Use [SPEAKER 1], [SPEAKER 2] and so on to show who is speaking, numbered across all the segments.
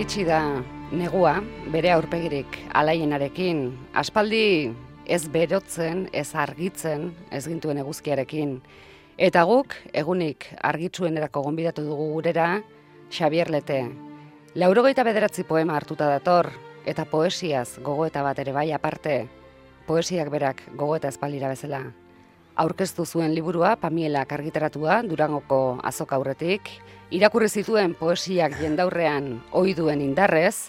[SPEAKER 1] iritsi da negua, bere aurpegirik alaienarekin, aspaldi ez berotzen, ez argitzen, ez gintuen eguzkiarekin. Eta guk, egunik argitsuen erako gonbidatu dugu gurera, Xavier Lete. Laurogeita bederatzi poema hartuta dator, eta poesiaz gogoeta bat ere bai aparte, poesiak berak gogoeta espalira bezala. Aurkeztu zuen liburua, Pamiela kargiteratua, Durangoko azoka aurretik, irakurri zituen poesiak jendaurrean oiduen indarrez,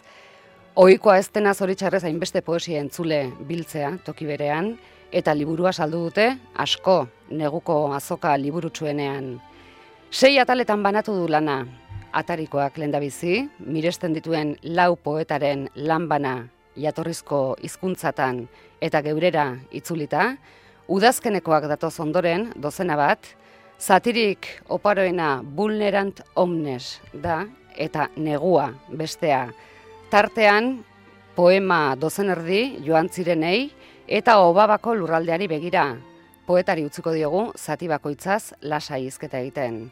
[SPEAKER 1] ohikoa ez dena zoritxarrez hainbeste poesia entzule biltzea toki berean, eta liburua saldu dute asko neguko azoka liburutsuenean. Sei ataletan banatu du lana, atarikoak lendabizi, miresten dituen lau poetaren lanbana jatorrizko hizkuntzatan eta geurera itzulita, udazkenekoak datoz ondoren, dozena bat, Zatirik oparoena vulnerant omnes da, eta negua bestea. Tartean, poema dozen erdi joan zirenei, eta obabako lurraldeari begira. Poetari utziko diogu, zati bakoitzaz lasai izketa egiten.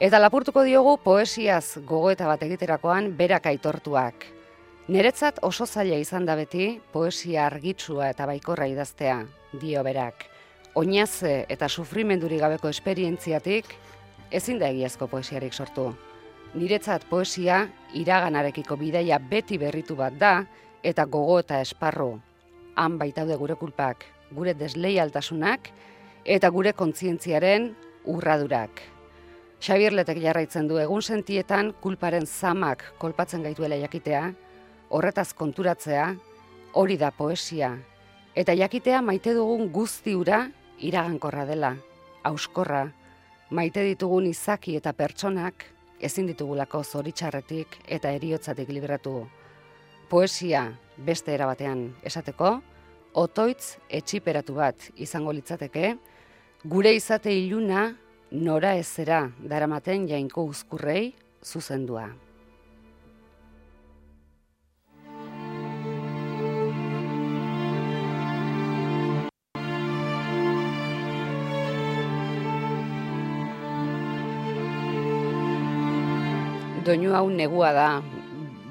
[SPEAKER 1] Eta lapurtuko diogu poesiaz gogoeta bat egiterakoan berak aitortuak. Neretzat oso zaila izan da beti poesia argitsua eta baikorra idaztea, dio berak oinaze eta sufrimenduri gabeko esperientziatik ezin da egiazko poesiarik sortu. Niretzat poesia iraganarekiko bidaia beti berritu bat da eta gogo eta esparru. Han baitaude gure kulpak, gure desleialtasunak eta gure kontzientziaren urradurak. Xabier Letek jarraitzen du egun sentietan kulparen zamak kolpatzen gaituela jakitea, horretaz konturatzea, hori da poesia, eta jakitea maite dugun guztiura iragankorra dela, auskorra, maite ditugun izaki eta pertsonak ezin ditugulako zoritxarretik eta eriotzatik libratu. Poesia beste erabatean esateko, otoitz etxiperatu bat izango litzateke, gure izate iluna nora ezera daramaten jainko uzkurrei zuzendua. Doinu hau negua da.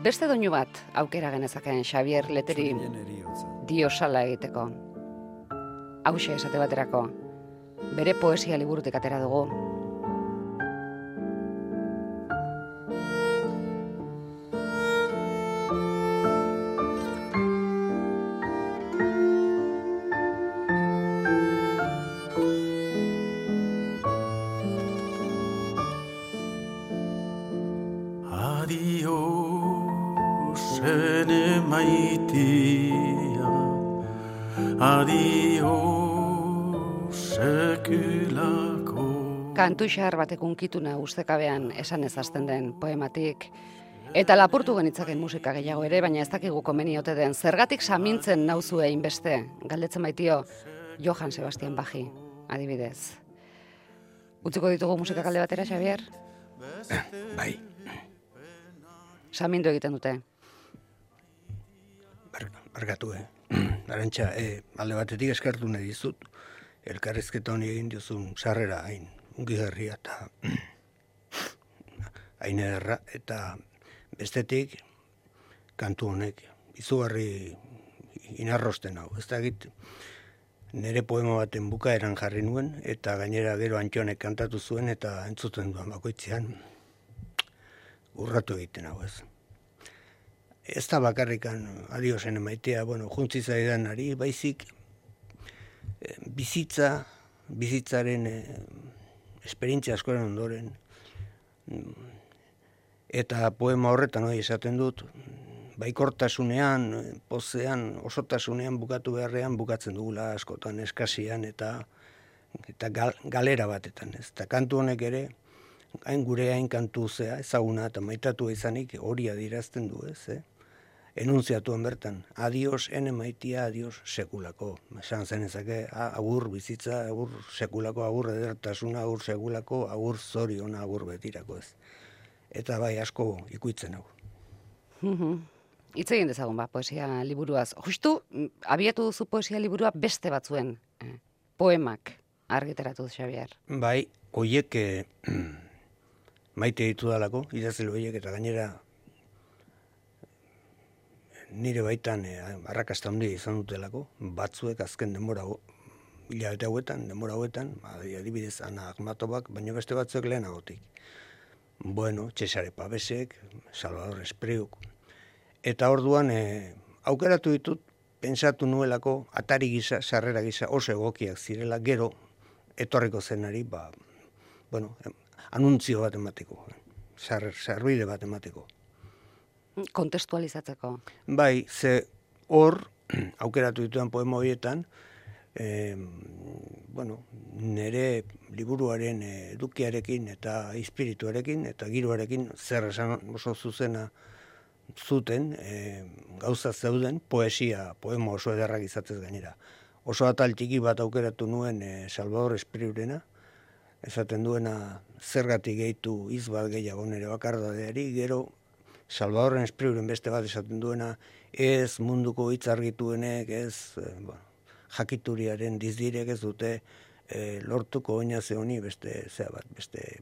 [SPEAKER 1] Beste doinu bat aukera genezakeen Xavier Leteri dio sala egiteko. Hau esate baterako. Bere poesia liburutik atera dugu. Kantu xahar batek unkituna ustekabean esan ezazten den poematik. Eta lapurtu genitzaken musika gehiago ere, baina ez dakigu komeniote den. Zergatik samintzen nauzue inbeste, galdetzen baitio, Johan Sebastian Baji, adibidez. Utziko ditugu musika kalde batera, Xavier?
[SPEAKER 2] bai.
[SPEAKER 1] Samindu egiten dute.
[SPEAKER 2] Bargatu, eh? Arantxa, eh, alde batetik eskartu nahi dizut, elkarrezketa honi egin diozun sarrera hain ungi herria eta haine erra, eta bestetik kantu honek, izugarri inarrosten hau, ez da egit, nire poema baten bukaeran jarri nuen, eta gainera gero antxonek kantatu zuen, eta entzuten duan bakoitzean, urratu egiten hau ez. Ez da bakarrikan adiosen emaitea, bueno, juntzi zaidan ari, baizik, eh, bizitza, bizitzaren eh, esperientzia askoren ondoren, eta poema horretan hori esaten dut, baikortasunean, pozean, osotasunean bukatu beharrean bukatzen dugula askotan eskasian eta eta galera batetan, ez? Eta kantu honek ere, hain gure hain kantu zea, ezaguna eta maitatu izanik hori adirazten du, ez? Eh? Enunziatuan bertan, adios, ene maitia, adios, sekulako. Esan zen ezake, agur bizitza, agur sekulako, agur edertasuna, agur sekulako, agur zorion, agur betirako ez. Eta bai asko ikuitzen hau.
[SPEAKER 1] Itz egin dezagun ba, poesia liburuaz. Justu, abiatu duzu poesia liburua beste batzuen eh, poemak argiteratu Xavier.
[SPEAKER 2] Bai, hoiek eh, maite ditu dalako, idazelo hoiek eta gainera nire baitan e, arrakasta handi izan dutelako, batzuek azken denbora hilabete hauetan, denbora hauetan, ba, adibidez, ana agmatobak, baina beste batzuek lehenagotik. Bueno, Cesare Pabesek, Salvador Espriuk. Eta orduan, e, aukeratu ditut, pensatu nuelako, atari gisa, sarrera gisa, oso egokiak zirela, gero, etorriko zenari, ba, bueno, anuntzio bat emateko, sarbide bat emateko.
[SPEAKER 1] Kontestualizatzeko.
[SPEAKER 2] Bai, ze hor, aukeratu dituen poema horietan, e, bueno, nire liburuaren edukiarekin eta espirituarekin eta giroarekin zer esan oso zuzena zuten e, gauza zeuden poesia, poema oso ederrak izatez gainera. Oso atal txiki bat aukeratu nuen e, Salvador Espriurena, esaten duena zergatik gehitu izbat gehiago nire bakardadeari, gero Salvadoren Espriuren beste bat esaten duena ez munduko hitz argituenek, ez, e, bueno, jakituriaren dizdirek ez dute e, lortuko oina ze honi beste zea bat, beste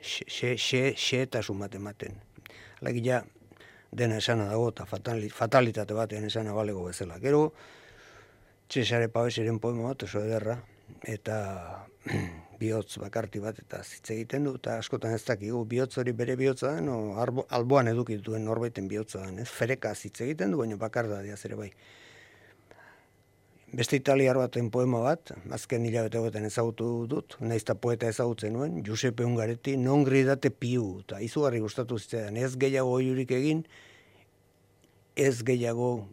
[SPEAKER 2] xe, xe, xe, eta sumat ematen. Alagia dena esana dago eta fatalitate batean esana balego bezala. Gero, Cesare Pavesiren poema bat oso ederra, eta bihotz bakarti bat eta zitze egiten du, eta askotan ez dakigu bihotz hori bere bihotza den, o, alboan edukituen norbaiten bihotza den, ez? Fereka zitze egiten du, baina bakar da ere bai beste italiar baten poema bat, azken hilabete baten ezagutu dut, naiz poeta ezagutzen nuen, Giuseppe Ungaretti, non gridate piu, eta izugarri gustatu zitzen, ez gehiago oiurik egin, ez gehiago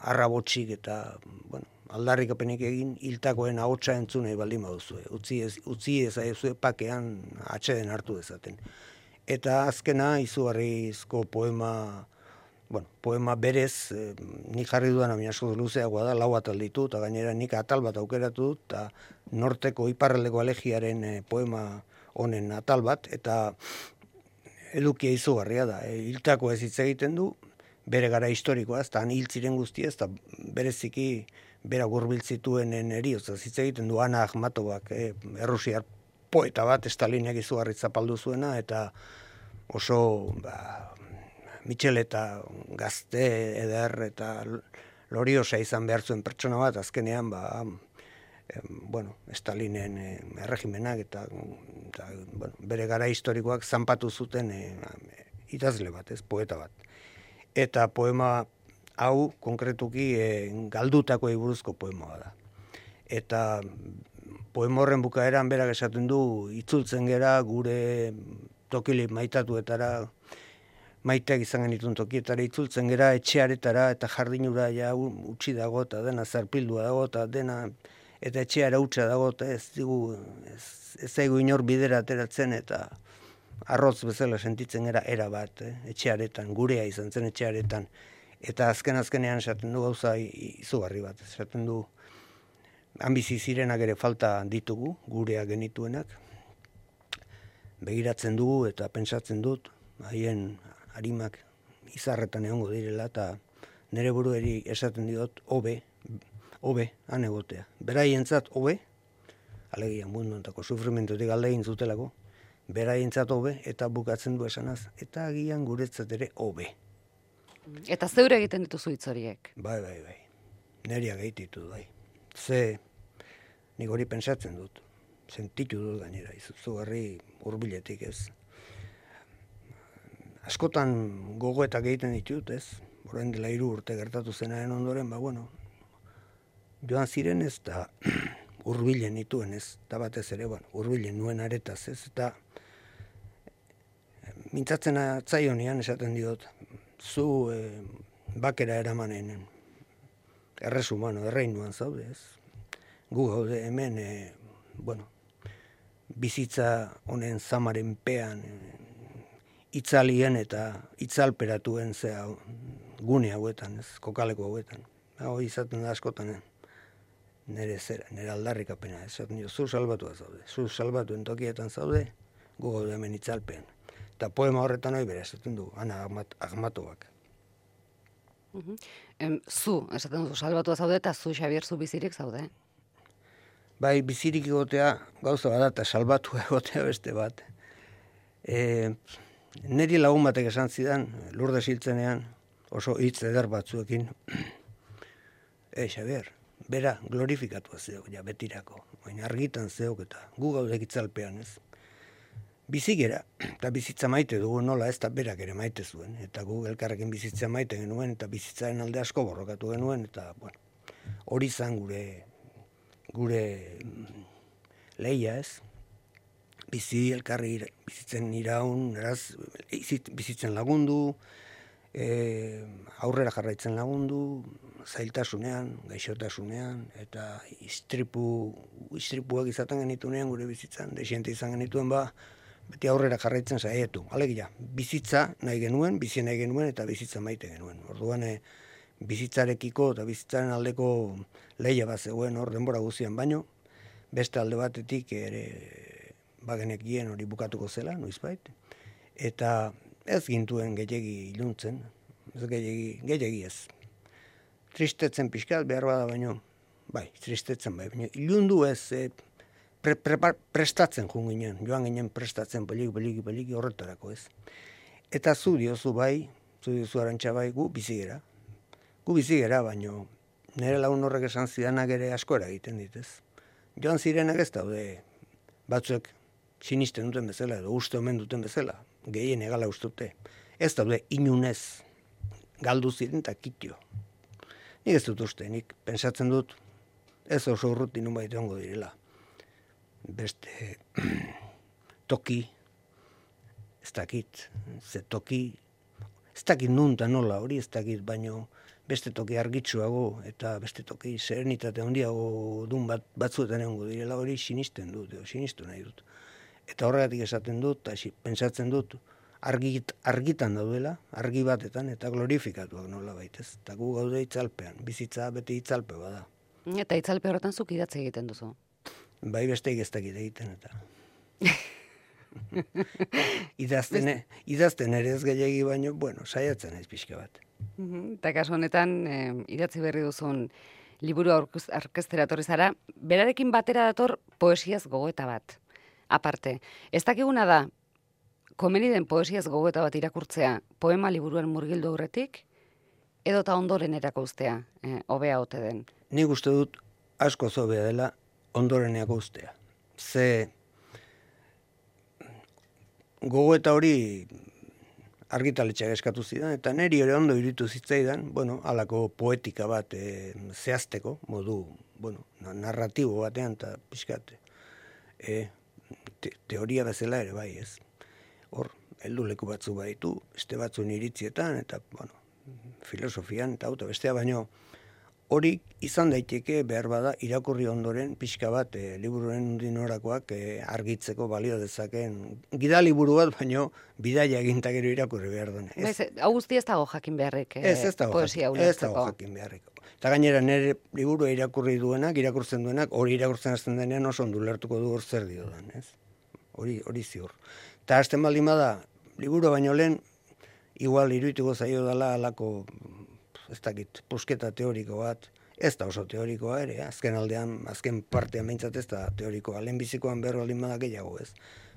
[SPEAKER 2] arrabotxik eta, bueno, aldarrik apenik egin, hiltakoen ahotsa entzune baldin baduzue, utzi ez, utzi ez aizue pakean atxeden hartu dezaten. Eta azkena izugarrizko poema, bueno, poema berez, e, nik jarri duan amina asko luzeagoa da, lau atal ditu, eta gainera nik atal bat aukeratu dut, eta norteko iparreleko alegiaren e, poema honen atal bat, eta edukia izugarria da, e, hiltako ez hitz egiten du, bere gara historikoa, ez da, hil ziren guztia, ez da, bereziki, bera gurbiltzituenen erioz, ez hitz egiten du, ana ahmatobak, e, errusiar poeta bat, Stalinek izugarri zapaldu zuena, eta oso, ba, Michel eta gazte eder eta loriosa izan behar zuen pertsona bat, azkenean, ba, bueno, Stalinen erregimenak eta, eta bueno, bere gara historikoak zanpatu zuten e, idazle bat, ez, poeta bat. Eta poema hau, konkretuki, e, galdutako iburuzko poema da. Eta poema horren bukaeran berak esaten du, itzultzen gera gure tokili maitatuetara, maiteak izan genitun tokietara itzultzen gera etxearetara eta jardinura ja utzi dago eta dena zarpildua dago eta dena eta etxeara utza dago eta ez digu ez, ez inor bidera ateratzen eta arroz bezala sentitzen gera era bat eh, etxearetan gurea izan zen etxearetan eta azken azkenean esaten du gauza izugarri bat esaten du bizi zirenak ere falta ditugu gurea genituenak begiratzen dugu eta pentsatzen dut haien harimak izarretan egongo direla eta nire burueri esaten diot hobe hobe han egotea. Beraientzat hobe alegia mundu ontako sufrimentutik alde egin zutelako, beraientzat hobe eta bukatzen du esanaz eta agian guretzat ere hobe.
[SPEAKER 1] Eta zeure egiten dituzu hitz horiek?
[SPEAKER 2] Bai, bai, bai. Neria gehititu bai. Ze nik hori pensatzen dut. Sentitu dut gainera, izugarri hurbiletik ez askotan gogo eta egiten ditut, ez? Horren dela hiru urte gertatu zenaren ondoren, ba, bueno, joan ziren ez, da urbilen dituen, ez? Eta batez ere, bueno, urbilen nuen aretaz, ez? Eta mintzatzen atzaionean esaten diot, zu e, bakera eramanen erresumano, erreinuan zaude, ez? Gu gaude hemen, e, bueno, bizitza honen zamaren pean, e, itzalien eta itzalperatuen zea gune hauetan, ez, kokaleko hauetan. Hau izaten da askotan, eh? nire zera, nire aldarrikapena, ez, zaten zu salbatu zaude, zu salbatu entokietan zaude, gugo du hemen itzalpean. Eta poema horretan hori bera, esaten du, ana agmatuak.
[SPEAKER 1] em, zu, esaten du, salbatu zaude, eta zu, Xabier, zu bizirik zaude?
[SPEAKER 2] Bai, bizirik egotea, gauza bat, eta salbatu egotea beste bat. E, Neri lagun batek esan zidan, lurde siltzenean, oso hitz eder batzuekin, e, Xabier, bera glorifikatu zeok, ja, betirako, baina argitan zeok eta gu gaudek itzalpean ez. Bizigera, eta bizitza maite dugu nola ez da berak ere maite zuen, eta gu elkarrekin bizitza maite genuen, eta bizitzaren alde asko borrokatu genuen, eta bueno, hori zan gure, gure mm, leia ez, bizi elkarri bizitzen iraun, eraz, bizitzen lagundu, e, aurrera jarraitzen lagundu, zailtasunean, gaixotasunean, eta istripu, istripuak izaten genitunean gure bizitzan, desiente izan genituen ba, beti aurrera jarraitzen saietu. Alegia, bizitza nahi genuen, bizi nahi genuen, eta bizitza maite genuen. Orduan, e, bizitzarekiko eta bizitzaren aldeko leia bat zegoen hor denbora guztian baino, beste alde batetik ere bagenekien hori bukatuko zela, noizbait, eta ez gintuen gehiagi iluntzen, ez gehiagi, gehiagi ez, tristetzen pixkat behar bada baino, bai, tristetzen bai, baina ilundu ez e, pre, pre, prestatzen jun ginen, joan ginen prestatzen peliki, peliki, peliki horretarako ez. Eta zu diozu bai, zu diozu arantxa bai, gu bizigera. Gu bizigera, baino nire lagun horrek esan zidanak ere asko egiten ditez. Joan zirenak ez daude batzuek sinisten duten bezala edo uste omen duten bezala, gehien egala ustute. Ez daude inunez galdu ziren eta kitio. Nik ez dut uste, nik pensatzen dut ez oso urruti nun baita direla. Beste toki, ez dakit, ze toki, ez dakit nun nola hori ez dakit, baino beste toki argitsuago eta beste toki serenitate handiago dun bat, batzuetan egongo direla hori sinisten dut, edo sinistu nahi dut. Eta horregatik esaten dut, eta pensatzen dut, argit, argitan daudela, argi batetan, eta glorifikatuak nola baitez. Eta gu gaude itzalpean, bizitza beti itzalpe bada.
[SPEAKER 1] Eta itzalpe horretan zuk idatze egiten duzu?
[SPEAKER 2] Bai beste egiztak egiten, eta... idazten, e, idazten ere ez gehiagi baino, bueno, saiatzen ez pixka bat.
[SPEAKER 1] Eta kasu honetan, eh, idatzi berri duzun liburu orkestera torri zara, berarekin batera dator poesiaz gogoeta bat. Aparte, ez dakiguna da, komeni den poesiaz gogoeta bat irakurtzea poema liburuan murgildu aurretik edo ta ondoren erakustea, eh, hobea ote den.
[SPEAKER 2] Ni uste dut asko zobea dela ondoren ustea. Ze gogoeta hori argitaletxeak eskatu zidan, eta neri ere ondo iritu zitzaidan, bueno, alako poetika bat e, zehazteko, modu, bueno, narratibo batean, eta pixkat, e, teoria bezala ere bai, ez hor, heldu leku batzu baitu, beste batzu iritzietan, eta, bueno, filosofian, eta auto, bestea baino, hori izan daiteke behar bada irakurri ondoren pixka bat e, libururen dinorakoak e, argitzeko balio dezaken gida liburu bat baino bidaia eginta gero irakurri behar duen.
[SPEAKER 1] Ez, hau guzti ez dago jakin beharrik
[SPEAKER 2] e, ez, ez dago jakin, ez dago jakin beharrik. Eta gainera nire liburu irakurri duenak, irakurtzen duenak, hori irakurtzen azten denean oso ondu lertuko du hor zer dio ez? Hori, hori ziur. Eta hasten baldin bada, liburu baino lehen, igual iruituko zaio dela alako, ez dakit, pusketa teoriko bat, ez da oso teorikoa ere, azken aldean, azken partean behintzat ez da teorikoa, lehen bizikoan berro baldin bada gehiago ez.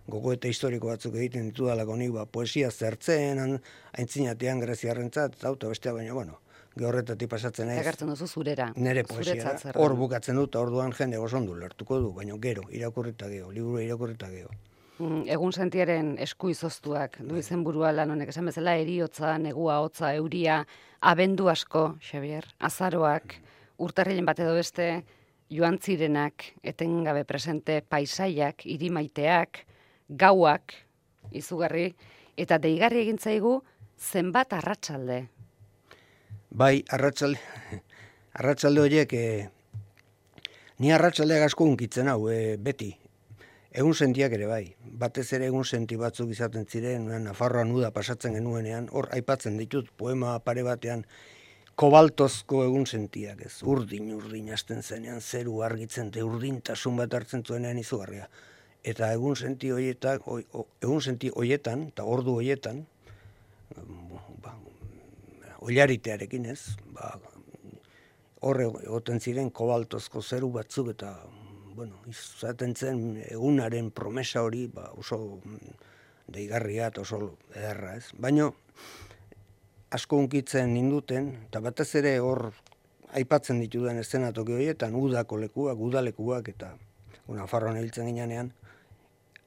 [SPEAKER 2] Gogo eta historiko batzuk egiten ditu dalako nik, ba, poesia zertzen, aintzinatean greziarrentzat, auto bestea baina, bueno, gehorretatik pasatzen ez.
[SPEAKER 1] Egartzen duzu zurera.
[SPEAKER 2] Nere poesia, hor bukatzen dut, orduan jende gozondu lertuko du, baina gero, irakurrita geho, liburu irakurrita geho.
[SPEAKER 1] Mm, egun sentiaren esku izoztuak, du izen burua lan honek, esan bezala eriotza, negua, hotza, euria, abendu asko, Xavier, azaroak, urtarrilen bat edo beste, joan zirenak, etengabe presente, paisaiak, irimaiteak, gauak, izugarri, eta deigarri egin zaigu zenbat arratsalde.
[SPEAKER 2] Bai, arratsalde, arratsalde horiek, e, ni arratsalde asko unkitzen hau, e, beti, Egun sentiak ere bai, batez ere egun senti batzuk izaten ziren, Nafarroan uda pasatzen genuenean, hor aipatzen ditut poema pare batean, kobaltozko egun sentiak ez, urdin, urdin hasten zenean, zeru argitzen, te urdintasun bat hartzen zuenean izugarria. Eta egun senti hoietak, egun senti hoietan, eta ordu hoietan, ba, oilaritearekin ez, ba, horre egoten ziren kobaltozko zeru batzuk eta bueno, izaten zen egunaren promesa hori, ba, oso mm, deigarria eta oso ederra, ez? Baina, asko unkitzen ninduten, eta batez ere hor aipatzen ditudan eszenatoki horietan, udako lekuak, udalekuak, eta Nafarroan hiltzen ginean,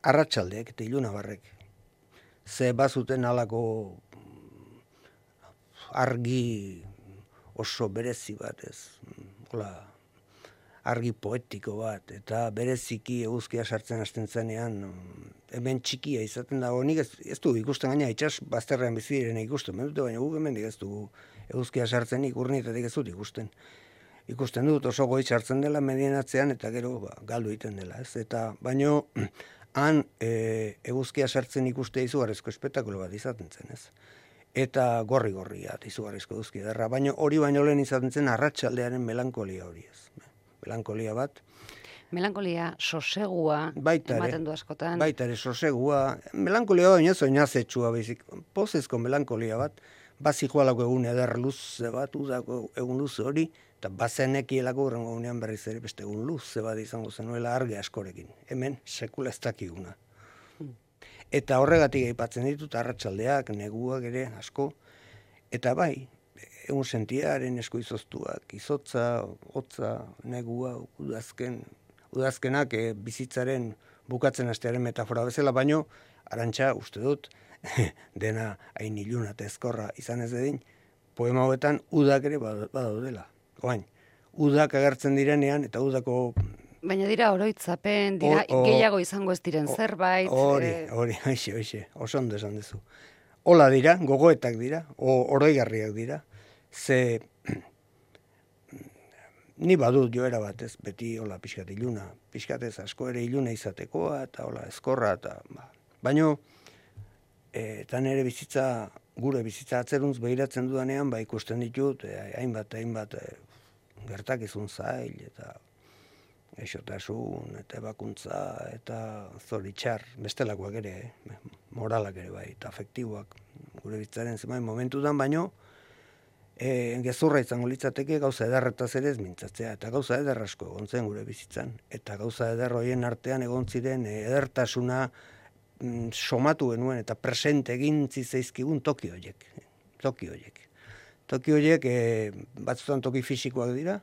[SPEAKER 2] arratsaldeek eta ilunabarrek. Ze bazuten alako argi oso berezi bat ez. Hola, argi poetiko bat, eta bereziki eguzkia sartzen hasten zenean, hemen txikia izaten dago, nik ez, ez du ikusten gaina, itxas bazterrean biziren ikusten, dute, baina guk hemen ez du eguzkia sartzen ikurnitatik ez dut ikusten. Ikusten dut oso goi sartzen dela medienatzean eta gero ba, galdu egiten dela, ez? Eta baino han e, eguzkia sartzen ikuste izugarrizko espetakulo bat izaten zen, ez? Eta gorri gorria izugarrizko eguzkia derra, baino hori baino lehen izaten zen arratsaldearen melankolia hori, ez? Melankolia bat.
[SPEAKER 1] Melankolia sosegua ematen du askotan.
[SPEAKER 2] Baita ere sosegua, melankolia baina ez oinazetsua bezik, pozezko melankolia bat, bazi joalako egun eder luze bat, udako egun luze hori, eta bazenekielako urrengo gunean berriz ere beste egun luze bat izango zenuela argi askorekin. Hemen sekula ez dakiguna. Hmm. Eta horregatik aipatzen ditut arratsaldeak, neguak ere asko, eta bai, egun sentiaren esku izoztuak, izotza, hotza, negua, udazken, udazkenak e, bizitzaren bukatzen astearen metafora bezala, baino, arantxa, uste dut, dena hain iluna eta ezkorra izan ez dedin, poema hauetan udak ere badaudela. Oain, udak agertzen direnean, eta udako...
[SPEAKER 1] Baina dira oroitzapen, dira gehiago izango ez diren zerbait.
[SPEAKER 2] Hori, eh. hori, hori, hori, oso ondo esan duzu. Ola dira, gogoetak dira, o oroigarriak dira ze ni badut joera bat ez, beti hola pixkat iluna, pixkat ez asko ere iluna izatekoa, eta hola eskorra, eta ba. baino, e, eta nire bizitza, gure bizitza atzeruntz behiratzen dudanean, ba ikusten ditut, e, hainbat, hainbat, e, gertakizun zail, eta esotasun, eta ebakuntza, eta zoritxar, bestelakoak ere, eh? moralak ere bai, eta afektiboak, gure bizitzaren zemain momentudan, baino, e, gezurra izango litzateke gauza ederretaz ere ez mintzatzea, eta gauza eder asko egon zen gure bizitzan, eta gauza eder hoien artean egon ziren e, edertasuna mm, somatu genuen eta presente egin zizaizkigun toki horiek, toki horiek. Toki horiek e, batzutan toki fisikoak dira,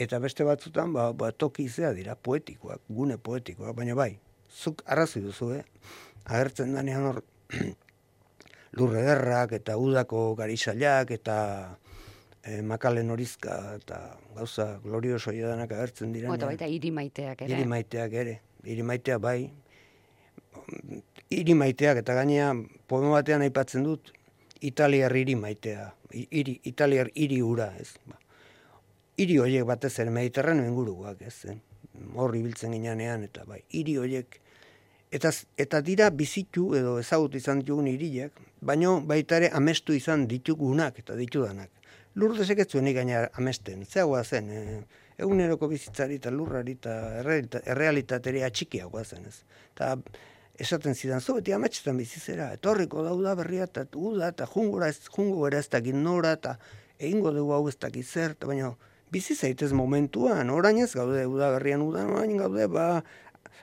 [SPEAKER 2] eta beste batzutan ba, ba, toki izea dira, poetikoak, gune poetikoak, baina bai, zuk arrazi duzu, eh? agertzen danean hor, lurre derrak eta udako garizailak eta e, makalen horizka eta gauza glorioso danak agertzen dira.
[SPEAKER 1] Eta baita hiri maiteak ere.
[SPEAKER 2] Hiri maiteak ere. Hiri maiteak bai. Hiri maiteak eta gainea poema batean aipatzen dut Italiar hiri maitea. Hiri, Italiar hiri ura, ez. Ba. Hiri horiek batez ere mediterrano inguruak, ez. Eh? Horri biltzen ginean eta bai. Hiri horiek Eta, eta dira bizitu edo ezagut izan ditugun hiriak, baino baita ere amestu izan ditugunak eta ditudanak lurdesek ez zuen gaina amesten, zeagoa zen, e, eguneroko bizitzari eta lurrari eta errealitateria txikiagoa zen, ez. Eta esaten zidan, zo beti ametxetan bizizera, etorriko dauda berria eta uda eta jungora ez, jungora ez dakit nora eta egingo dugu hau ez dakit zer, eta baina bizi zaitez momentuan, orain ez gaude uda berrian udan, orain gaude ba,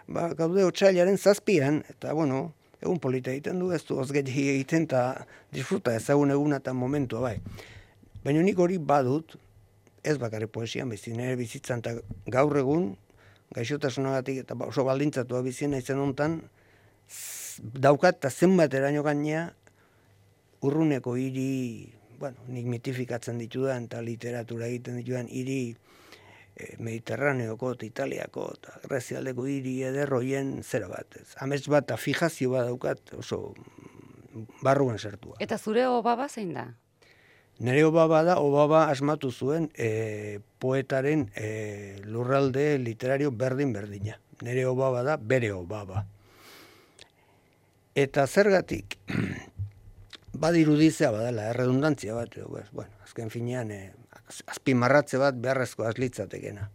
[SPEAKER 2] ba gaude otxailaren zazpian, eta bueno, egun polita egiten du, ez du ozgeti egiten eta disfruta ezagun eguna eta momentua bai. Baina nik hori badut, ez bakarri poesian, bizi nire bizitzan, eta gaur egun, gaixotasunagatik eta oso baldintzatua bizien naizen hontan, daukat eta zenbat eraino gainea urruneko hiri, bueno, nik mitifikatzen ditudan eta literatura egiten ditudan hiri e, mediterraneoko eta italiako eta grezialdeko hiri ederroien zera bat. Ez. Amets bat eta fijazio bat daukat oso barruen zertua.
[SPEAKER 1] Eta zure obaba zein da?
[SPEAKER 2] Nere obaba da, obaba asmatu zuen e, poetaren e, lurralde literario berdin berdina. Nere obaba da, bere obaba. Eta zergatik, badirudizea badala, erredundantzia bat, bueno, azken finean, e, azpimarratze bat beharrezko azlitzatekena.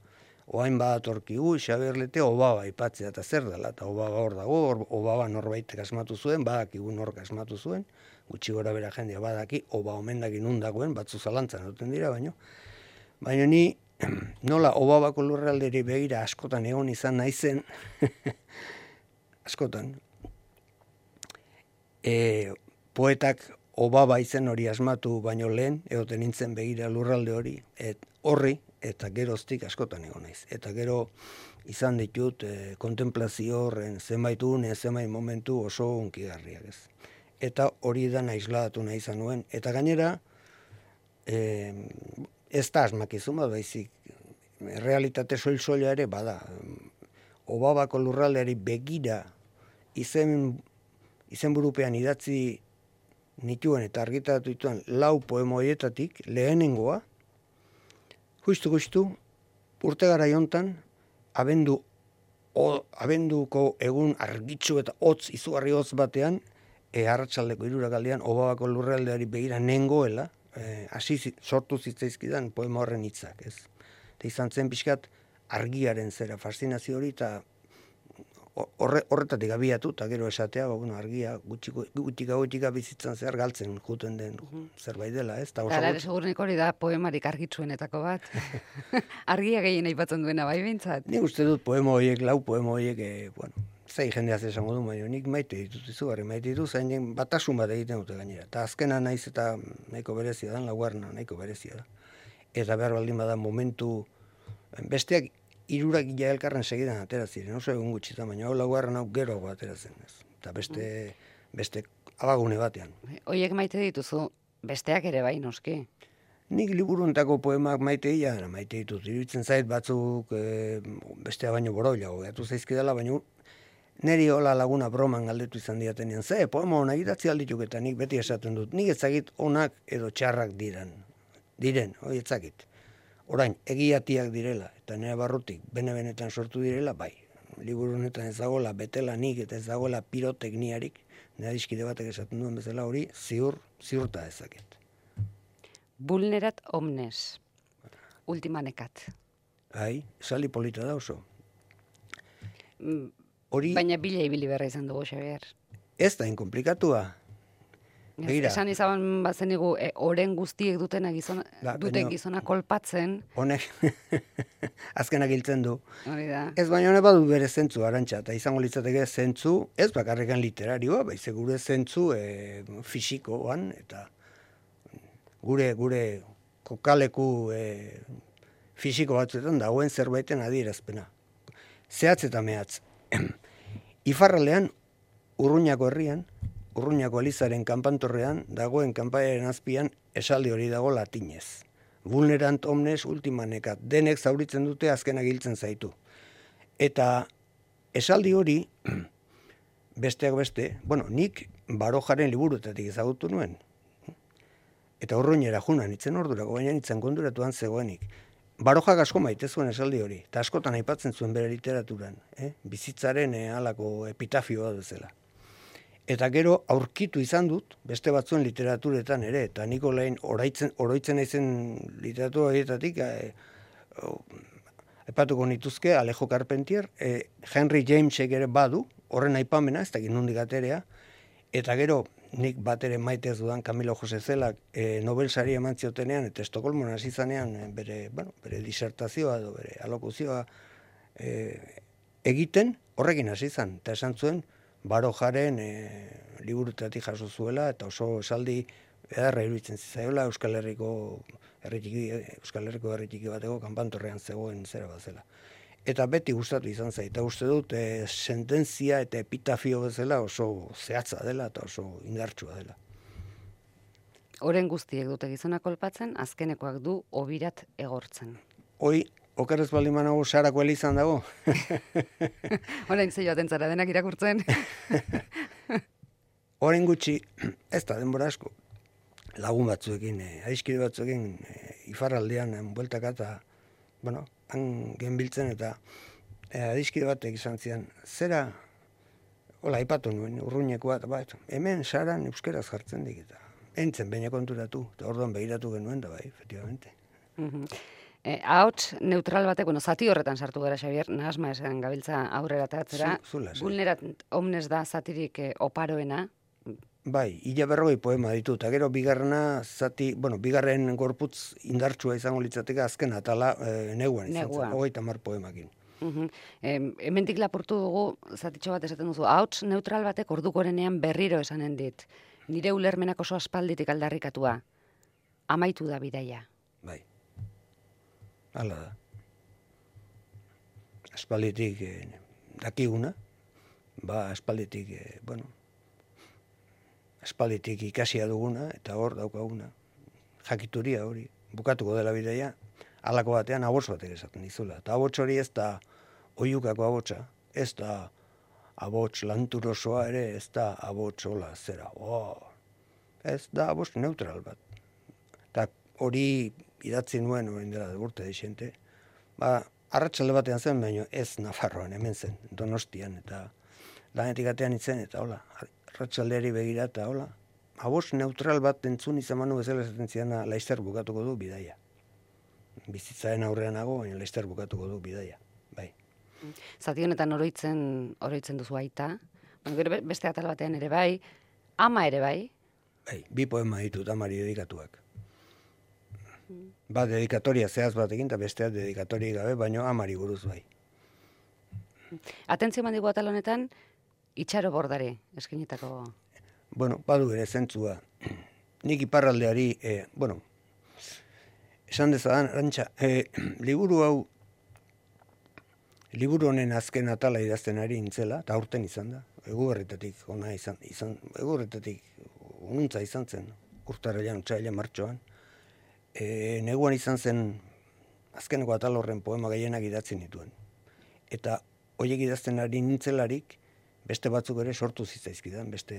[SPEAKER 2] Oain bat orkigu, xaberlete, obaba ipatzea eta zer dela, eta obaba hor dago, obaba norbaitek asmatu zuen, badakigu nork asmatu zuen, gutxi gora bera jendea badaki, oba omendakin undagoen, batzu zalantzan duten dira, baino. Baina ni, nola, oba bako lurralderi begira askotan egon izan naizen, askotan, e, poetak obaba izen hori asmatu baino lehen, egoten nintzen begira lurralde hori, et horri, eta geroztik askotan egon naiz. Eta gero izan ditut e, kontemplazio horren zenbait une, zenbait momentu oso unkigarriak ez. Eta hori da aisladatu nahi izan nuen. Eta gainera, e, ez da asmakizun bat baizik, realitate soil ere bada. Obabako lurraldeari begira izen, izen burupean idatzi nituen eta argitatu dituen lau poemo horietatik lehenengoa, justu justu, urte gara jontan, abendu, o, abenduko egun argitzu eta hotz izugarri hotz batean, e, harratxaldeko iruragaldian, obabako lurraldeari begira nengoela, e, hasi sortu zitzaizkidan poema horren hitzak, ez? Eta izan zen pixkat argiaren zera fascinazio hori eta horre, horretatik abiatu, eta gero esatea, ba, bueno, argia gutxiko, gutxika gutxika bizitzan zer galtzen juten den zerbait dela, ez?
[SPEAKER 1] Eta oso hori da poemarik argitzuenetako bat. argia gehien aipatzen duena bai bintzat.
[SPEAKER 2] Nik uste dut poema horiek, lau poema horiek, e, bueno, zei jendeaz esango du, baina nik maite ditut izugarri, maite ditut, zain batasun bat egiten dute gainera. Eta azkena naiz eta nahiko berezia da, laugarna nahiko berezia da. Eta behar baldin bada momentu, besteak irurak ja elkarren segidan atera ziren, oso egun gutxi baina hau laugarren hau gero atera zen, ez. Eta beste, beste abagune batean.
[SPEAKER 1] Hoiek maite dituzu, besteak ere bai, noski?
[SPEAKER 2] Nik liburuntako poemak maite ia, maite ditut, iruditzen zait batzuk e, bestea baino boroilago, gatu zaizkidala, baina neri hola laguna broman galdetu izan diatenean, ze, poema hona idatzi aldituk eta nik beti esaten dut, nik ezagit onak edo txarrak diren, diren, hoi ezagit orain egiatiak direla eta nire barrutik bene benetan sortu direla bai. Liburu honetan ez dagoela betela nik eta ez dagoela pirotekniarik. Nire dizkide batek esaten duen bezala hori ziur ziurta ezaket
[SPEAKER 1] Vulnerat omnes. Ultima nekat
[SPEAKER 2] Bai, sali polita da oso.
[SPEAKER 1] Mm, Hori Baina bila ibili berra izan dugu Xavier
[SPEAKER 2] Ez da inkomplikatua
[SPEAKER 1] Begira. Esan izan bazen egu, e, oren guztiek dutena gizona, da, duten gizona kolpatzen.
[SPEAKER 2] Honek, azkenak hiltzen du. Ez baina honek badu bere zentzu, arantxa, eta izango litzateke zentzu, ez bakarrekan literarioa, baize gure zentzu e, fisikoan, eta gure gure kokaleku e, fisiko batzuetan dagoen zerbaiten adierazpena. Zehatz eta mehatz. Ifarralean, urruñako herrian, Urruñako Elizaren kanpantorrean dagoen kanpaiaren azpian esaldi hori dago latinez. Vulnerant omnes ultima nekat. Denek zauritzen dute azkena giltzen zaitu. Eta esaldi hori besteak beste, bueno, nik barojaren liburutatik ezagutu nuen. Eta urruñera junan itzen ordurako, baina itzen konduratuan zegoenik. Barojak asko maite zuen esaldi hori, eta askotan aipatzen zuen bere literaturan, eh? bizitzaren eh, alako epitafioa duzela. Eta gero aurkitu izan dut, beste batzuen literaturetan ere, eta niko lehen oraitzen, oroitzen aizen literatura horietatik, e, epatuko nituzke, Alejo Carpentier, e, Henry James ere badu, horren aipamena, ez dakit nundik aterea, eta gero nik bat ere maite ez dudan Camilo Jose Zelak e, Nobel sari eman ziotenean, eta Estokolmon hasi zanean bere, bueno, bere disertazioa edo bere alokuzioa e, egiten, horrekin hasi zan, eta esan zuen, Barojaren e, liburutatik jaso zuela eta oso esaldi edarra iruditzen zitzaiola Euskal Herriko herritiki Euskal Herriko herritiki bateko kanpantorrean zegoen zera bat zela. Eta beti gustatu izan zait, eta uste dut e, sententzia eta epitafio bezala oso zehatza dela eta oso indartsua dela.
[SPEAKER 1] Oren guztiek dute gizona kolpatzen, azkenekoak du obirat egortzen.
[SPEAKER 2] Hoi, okerrez baldin manago sarako elizan dago.
[SPEAKER 1] Horain zei baten zara denak irakurtzen.
[SPEAKER 2] Horain gutxi, ez da denbora asko, lagun batzuekin, eh, aizkide batzuekin, eh, ifarraldean, eh, bueltaka eta, bueno, han genbiltzen eta eh, adizkide batek izan zian, zera, hola, ipatu nuen, urruñekoa, eta bat, hemen saran euskeraz jartzen dik, eta entzen baina konturatu, eta orduan behiratu genuen, da bai, efectivamente. Mm
[SPEAKER 1] E, neutral batek, bueno, zati horretan sartu gara, Xavier, nahasma esan gabiltza aurrera atatzera. Vulnerat omnes da zatirik eh, oparoena.
[SPEAKER 2] Bai, ila berrogei poema ditu, eta gero bigarrena zati, bueno, bigarren gorputz indartsua izango litzateke azken atala e, neguan,
[SPEAKER 1] Negua.
[SPEAKER 2] hogei tamar poemakin.
[SPEAKER 1] Uh hementik lapurtu dugu, zatitxo bat esaten duzu, hauts neutral batek ordukorenean berriro esanen dit. nire ulermenak oso aspalditik aldarrikatua, amaitu da bidaia.
[SPEAKER 2] Bai. Hala da. Aspalditik eh, dakiguna, ba aspalditik, eh, bueno, aspalditik ikasia duguna, eta hor daukaguna, jakituria hori, bukatuko dela bidaia, alako batean abots batek esaten dizula. Eta abots hori ez da oiukako abotsa, ez da abots lanturosoa ere, ez da abots hola zera. Oh, ez da abots neutral bat. Eta hori idatzi nuen orain dela urte desente. Ba, arratsalde batean zen, baino ez Nafarroan hemen zen, Donostian eta lanetik atean itzen eta hola, arratsaldeari begira eta hola. Abos neutral bat entzun izan manu bezala esaten ziana laizter bukatuko du bidaia. Bizitzaren aurrean nago, baina laizter bukatuko du bidaia. Bai.
[SPEAKER 1] Zati honetan oroitzen, oroitzen duzu aita. Gero beste atal batean ere bai, ama ere bai.
[SPEAKER 2] Bai, bi poema ditut amari dedikatuak. Ba, dedikatoria zehaz batekin, eta besteak dedikatori gabe, baino amari buruz bai.
[SPEAKER 1] Atentzio mandigu atal honetan, itxaro bordare, eskinetako.
[SPEAKER 2] Bueno, badu ere zentzua. Nik iparraldeari, e, bueno, esan dezadan, rantxa, e, liburu hau, liburu honen azken atala idazten ari intzela, eta aurten izan da, egu herritatik, ona izan, izan egu herritatik, ununtza izan zen, urtarailan, utzailan, martxoan, e, neguan izan zen azkeneko atal horren poema gehienak idatzen dituen. Eta hoiek idazten ari nintzelarik, beste batzuk ere sortu zitzaizkidan, beste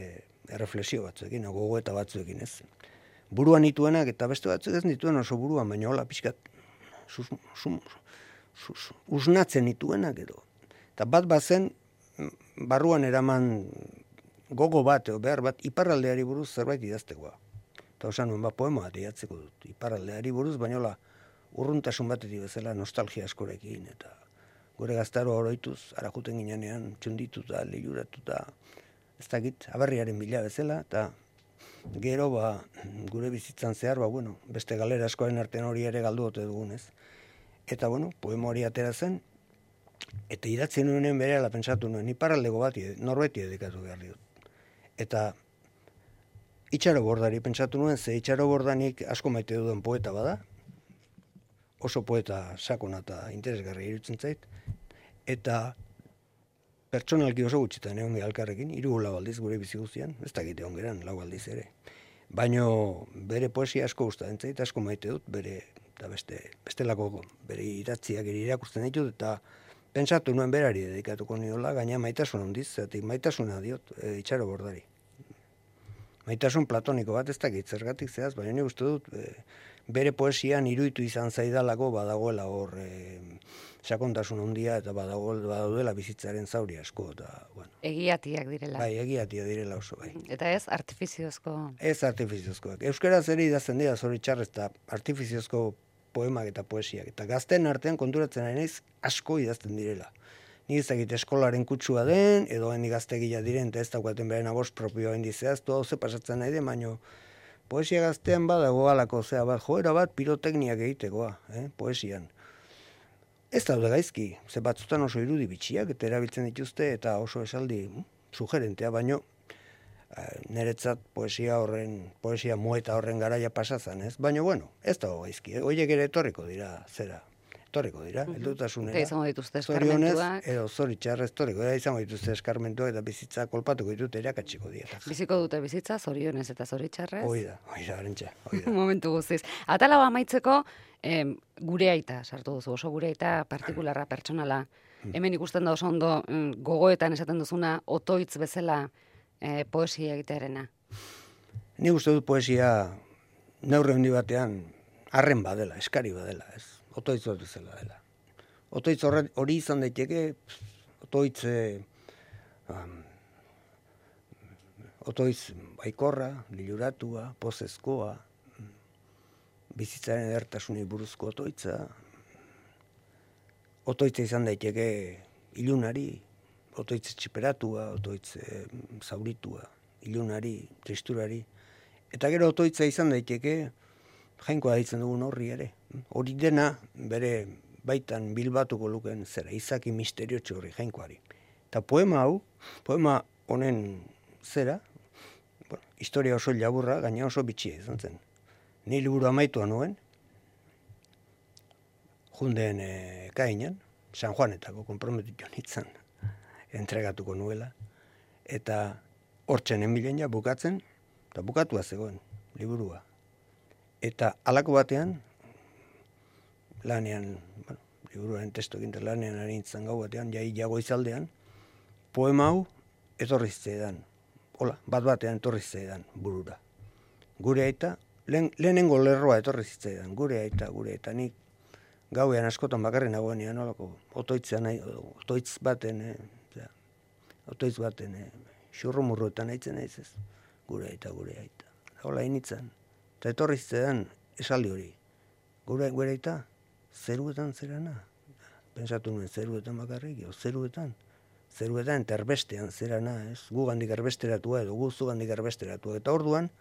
[SPEAKER 2] erreflexio batzuekin, gogo eta batzuekin ez. Buruan nituenak eta beste batzuk ez dituen oso buruan, baina hola pixkat sus, usnatzen nituenak edo. Eta bat bazen, barruan eraman gogo bat, edo behar bat, iparraldeari buruz zerbait idaztekoa. Eta osan nuen, ba, poema bat dut. Iparaldeari buruz, baina hola, urruntasun batetik bezala nostalgia askorekin, eta gure gaztaro oroituz, arakuten ginean, txundituta, lehuratuta, ez dakit, aberriaren bila bezala, eta gero, ba, gure bizitzan zehar, ba, bueno, beste galera askoren artean hori ere galdu ote dugunez. Eta, bueno, poema hori atera zen, eta idatzi nuen bere ala pensatu nuen, iparaldego bat, norbeti edekatu behar dut. Eta, itxaro bordari pentsatu nuen, ze itxaro bordanik asko maite duen poeta bada, oso poeta sakona eta interesgarri irutzen zait, eta pertsonalki oso gutxitan egon alkarrekin, hiru lau aldiz gure bizi guztian, ez da egite ongeran, lau aldiz ere. Baino bere poesia asko gustatzen zait, asko maite dut, bere eta beste bestelako bere idatziak ere irakurtzen ditut eta pentsatu nuen berari dedikatuko niola, gaina maitasun handiz, zetik maitasuna diot e, itxaro bordari maitasun platoniko bat ez dakit zergatik zehaz, baina ni uste dut e, bere poesian iruitu izan zaidalako badagoela hor e, sakontasun handia eta badago badaudela bizitzaren zauri asko eta bueno.
[SPEAKER 1] Egiatiak direla.
[SPEAKER 2] Bai, egiatia direla oso bai.
[SPEAKER 1] Eta ez artifiziozko.
[SPEAKER 2] Ez artifiziozkoak. Euskaraz ere idazten dira zori txarrez eta artifiziozko poemak eta poesiak. Eta gazten artean konturatzen ari asko idazten direla ni ez egite eskolaren kutsua den, edo hendi gaztegia diren, eta ez daukaten beren abost propioa hendi zehaztu, hau ze pasatzen nahi den, baino, poesia gaztean badago alako, zea bat, joera bat pirotekniak egitekoa, eh, poesian. Ez daude gaizki, ze batzutan oso irudi bitxiak, eta erabiltzen dituzte, eta oso esaldi sugerentea, baino, eh, niretzat poesia horren, poesia moeta horren garaia pasazan, ez? Baina, bueno, ez dago gaizki, eh? oiek ere etorriko dira, zera, etorriko dira, mm -hmm. eldutasunera.
[SPEAKER 1] Eta izango dituzte eskarmentuak.
[SPEAKER 2] Edo zoritxarra etorriko dira, izango dituzte eskarmentuak eta bizitza kolpatuko ditut katsiko dira.
[SPEAKER 1] Biziko dute bizitza, zorionez eta zoritxarrez.
[SPEAKER 2] Hoi da, hoi da, arentxa.
[SPEAKER 1] Momentu guztiz. Atala amaitzeko, em, gure aita, sartu duzu, oso gure aita partikularra, pertsonala. Mm. Hemen ikusten da oso ondo mm, gogoetan esaten duzuna, otoitz bezala e, poesia egitearena.
[SPEAKER 2] Ni uste dut poesia neurre handi batean harren badela, eskari badela, ez otoitz hori zela dela. Otoitz hori izan daiteke, otoitz, um, otoitz baikorra, liluratua, pozezkoa, bizitzaren edertasuni buruzko otoitza, otoitza izan daiteke ilunari, otoitz txiperatua, otoitz e, zauritua, ilunari, tristurari, eta gero otoitza izan daiteke, jainkoa ditzen dugun horri ere. Hori dena bere baitan bilbatuko luken zera, izaki misterio txurri jainkoari. Eta poema hau, poema honen zera, bueno, historia oso laburra, gaina oso bitxia izan zen. Ni liburu amaitua nuen, junden e, kainan, San Juanetako komprometitu nintzen, entregatuko nuela, eta hortzen emilen ja bukatzen, eta bukatua zegoen, liburua. Eta alako batean, lanean, bueno, liburuaren testu egin lanean arintzen gau batean, jai jago izaldean, poema hau etorri zitzaidan. Hola, bat batean etorri zitzaidan burura. Gure aita, lehen, lehenengo lerroa etorri zitzaidan, gure aita, gure aita, nik gauean askotan bakarren nagoenean, nolako, otoitzea nahi, otoitz baten, eh, otoitz baten, eh, xurru murruetan nahi ez, gure aita, gure aita. Hola, initzen. Eta etorri zitzaidan esaldi hori. Gure, gure aita, zeruetan zerana. Pensatu nuen zeruetan bakarrik, o zeruetan. Zeruetan terbestean zerana, ez? Gu gandik erbesteratua edo gu zu gandik erbesteratua. Eta orduan,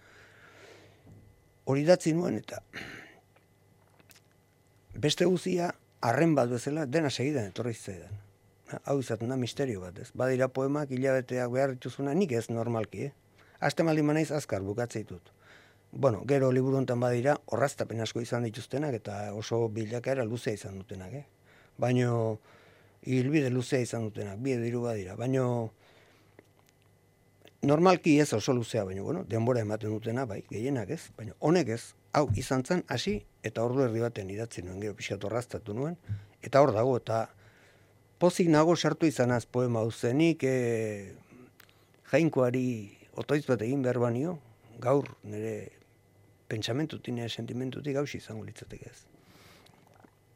[SPEAKER 2] hori datzi nuen eta beste guzia arren bat bezala dena segidan etorri zaidan. Hau izaten da misterio bat, ez? Badira poemak hilabeteak behar dituzuna nik ez normalki, eh? Aste maldi manaiz azkar bukatzeitut bueno, gero liburu hontan badira orraztapen asko izan dituztenak eta oso bilakaera luzea izan dutenak, eh? Baino hilbide luzea izan dutenak, bi edo badira, baino normalki ez oso luzea, baino bueno, denbora ematen dutena bai, gehienak ez, baino honek ez, hau izan zen hasi eta ordu erdi baten idatzi nuen, gero pixkat orraztatu nuen, eta hor dago, eta pozik nago sartu izanaz poema hau zenik, e, jainkoari otoiz bat egin behar banio, gaur nire pentsamentutik, nire sentimentutik gauzi izango litzateke ez.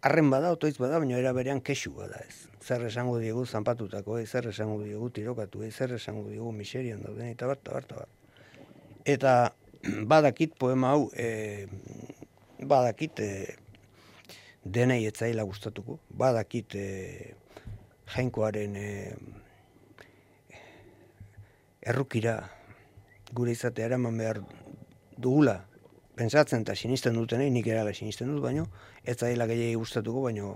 [SPEAKER 2] Arren bada, otoiz bada, baina era berean kesu bada ez. Zer esango diegu zanpatutako, ez, zer esango diegu tirokatu, ez, zer esango diegu miserian dauden, eta bat, eta bat. Eta badakit poema hau, e, badakit e, denei etzaila gustatuko, badakit e, jainkoaren e, errukira gure izatea eraman behar dugula pentsatzen eta sinisten dutenei nik erala sinisten dut baino ez zaila gehiagi gustatuko baino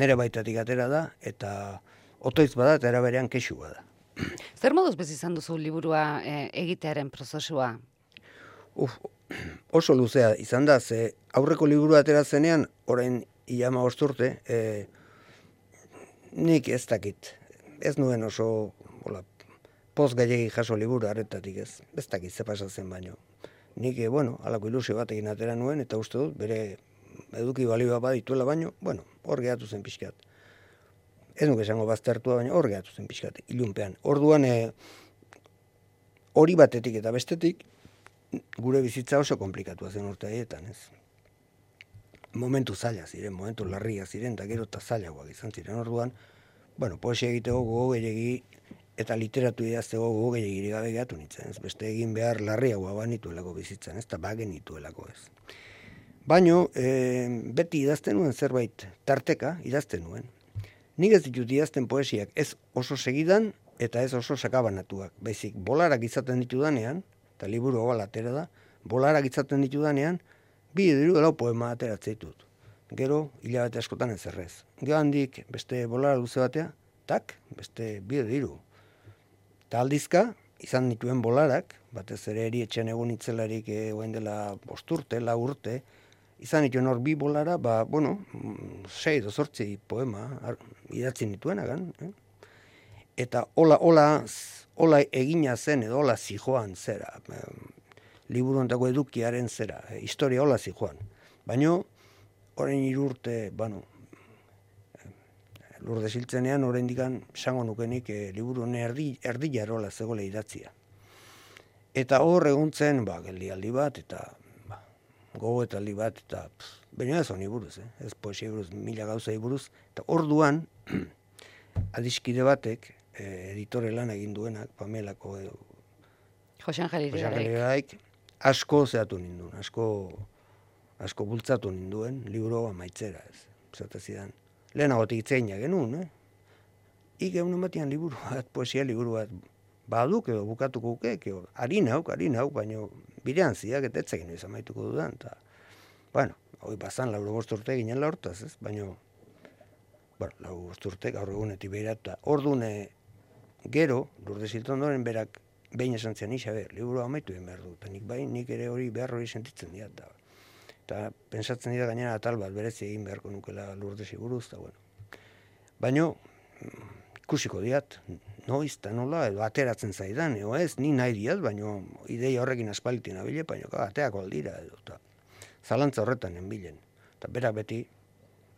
[SPEAKER 2] nere baitatik atera da eta otoitz bada eta eraberean kexu bada.
[SPEAKER 1] Zer moduz bez izan duzu liburua e, egitearen prozesua?
[SPEAKER 2] Uf, oso luzea izan da, ze aurreko liburua atera zenean, orain iama osturte, e, nik ez dakit, ez nuen oso hola, poz gailegi jaso liburu aretatik ez, ez dakit ze pasatzen baino nik, e, bueno, alako ilusio bat egin atera nuen, eta uste dut, bere eduki balioa badituela baino, bueno, hor gehatu zen pixkat. Ez nuke esango baztertua, baina hor gehatu zen pixkat, ilunpean. Orduan, e, hori batetik eta bestetik, gure bizitza oso komplikatua zen urte haietan, ez? Momentu zaila ziren, momentu larria ziren, eta gero eta zailagoak izan ziren orduan, bueno, poesia egiteko gogo gehiagi eta literatu idaztego gogo gehiagiri gabe gehatu nintzen, ez beste egin behar larriagoa banituelako bizitzen, ez, eta bagen nituelako ez. Baino, e, beti idazten nuen zerbait tarteka, idazten nuen. Nik ez ditut idazten poesiak ez oso segidan eta ez oso sakabanatuak. Baizik, bolarak izaten ditudanean, eta liburu hau atera da, bolarak izaten ditudanean, bi edo lau poema ateratzeitut. Gero, hilabete askotan ez errez. Gero handik, beste bolara luze batea, tak, beste bi edo Eta aldizka, izan dituen bolarak, batez ere eri etxean egun itzelarik eguen dela bosturte, la urte, izan dituen hor bi bolara, ba, bueno, sei dozortzi poema idatzen dituen. Eh? Eta hola, hola, hola egina zen edo hola zijoan zera, eh, liburu edukiaren zera, eh, historia hola zijoan. Baina, orain irurte, bueno, lurde siltzenean oraindikan esango nukenik e, liburu hone erdi erdi jarola zegoela idatzia. Eta hor eguntzen, ba, geldialdi bat eta ba, gogoetaldi bat eta baina ez honi buruz, eh? ez poesia buruz, mila gauza buruz eta orduan adiskide batek e, editore lan egin duenak Pamelako edo
[SPEAKER 1] Jose Angeliraik
[SPEAKER 2] asko zehatu ninduen, asko asko bultzatu ninduen liburu amaitzera, ez. Zatezidan, lehenagotik itzeinak genuen, eh? Ik egun ematean liburu bat, poesia liburu bat, baduk edo bukatuko ukek, edo, harin hauk, harin hauk, baino bidean ziak, eta etzekin izan maituko dudan, eta, bueno, hoi bazan lauro urte ginen laurtaz, ez? Baino, bueno, lauro urte gaur egunetik behiratu, eta orduan gero, lurde zilton berak behin esan zen isa, ber, liburu amaitu egin behar du, nik bai, nik ere hori behar hori sentitzen dira, eta, eta pensatzen dira gainera atal bat berezi egin beharko nukela lurdesi buruz, eta bueno. Baina, ikusiko diat, noiz eta nola, edo ateratzen zaidan, edo ez, ni nahi diat, baina ideia horrekin aspaltin abile, baina ateako aldira, edo, eta zalantza horretan enbilen. Eta bera beti,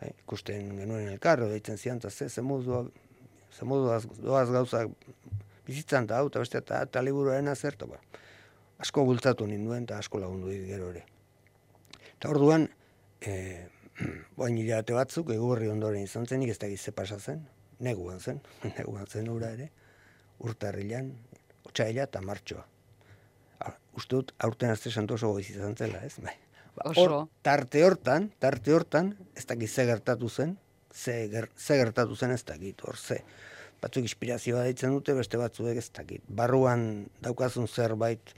[SPEAKER 2] eh, ikusten genuen elkarro, deitzen zian, eta ze, ze doaz, gauza bizitzan da, eta beste, eta, eta liburuaren azertu, ba. asko bultzatu ninduen, eta asko lagundu gero ere. Eta orduan, e, boain hilate batzuk, egurri ondoren izan zen, ez da gizze pasatzen, neguan zen, neguan zen ura ere, urtarrilan, otxaila eta martxoa. Uste dut, aurten azte santu oso goiz izan zela, ez? Bai. Ba, Or, tarte hortan, tarte hortan, ez dakit ze gertatu zen, ze, ger, ze gertatu zen ez dakit, hor ze. Batzuk inspirazioa daitzen dute, beste batzuek ez dakit. Barruan daukazun zerbait,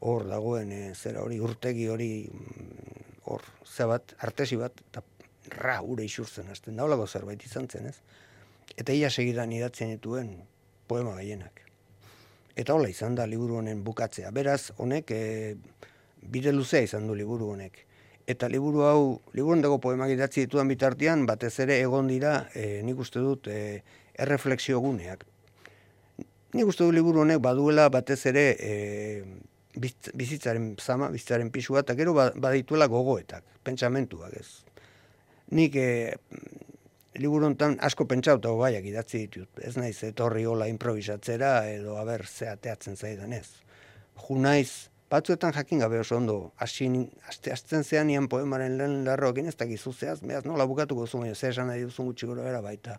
[SPEAKER 2] hor dagoen, e, zera hori, urtegi hori, mm, hor, ze bat, artesi bat, eta ra, ure isurtzen, azten daulako zerbait izan zen, ez? Eta ia segidan idatzen dituen poema gehienak. Eta hola izan da liburu honen bukatzea. Beraz, honek, e, bide luzea izan du liburu honek. Eta liburu hau, liburu dago poemak idatzi dituan bitartean, batez ere egon dira, e, nik uste dut, e, erreflexio guneak. Nik uste dut liburu honek baduela batez ere e, bizitzaren zama, bizitzaren pisua, eta gero ba, badituela gogoetak, pentsamentuak ez. Nik e, liburu honetan asko pentsauta baiak idatzi ditut. Ez naiz etorri hola improvisatzera edo haber zeateatzen zaidan ez. Ju naiz, batzuetan jakin gabe oso ondo, asin, aste, zean ian poemaren lehen larroekin ez dakizu zehaz, behaz nola bukatuko zu, zer esan nahi duzun gutxi gero era baita,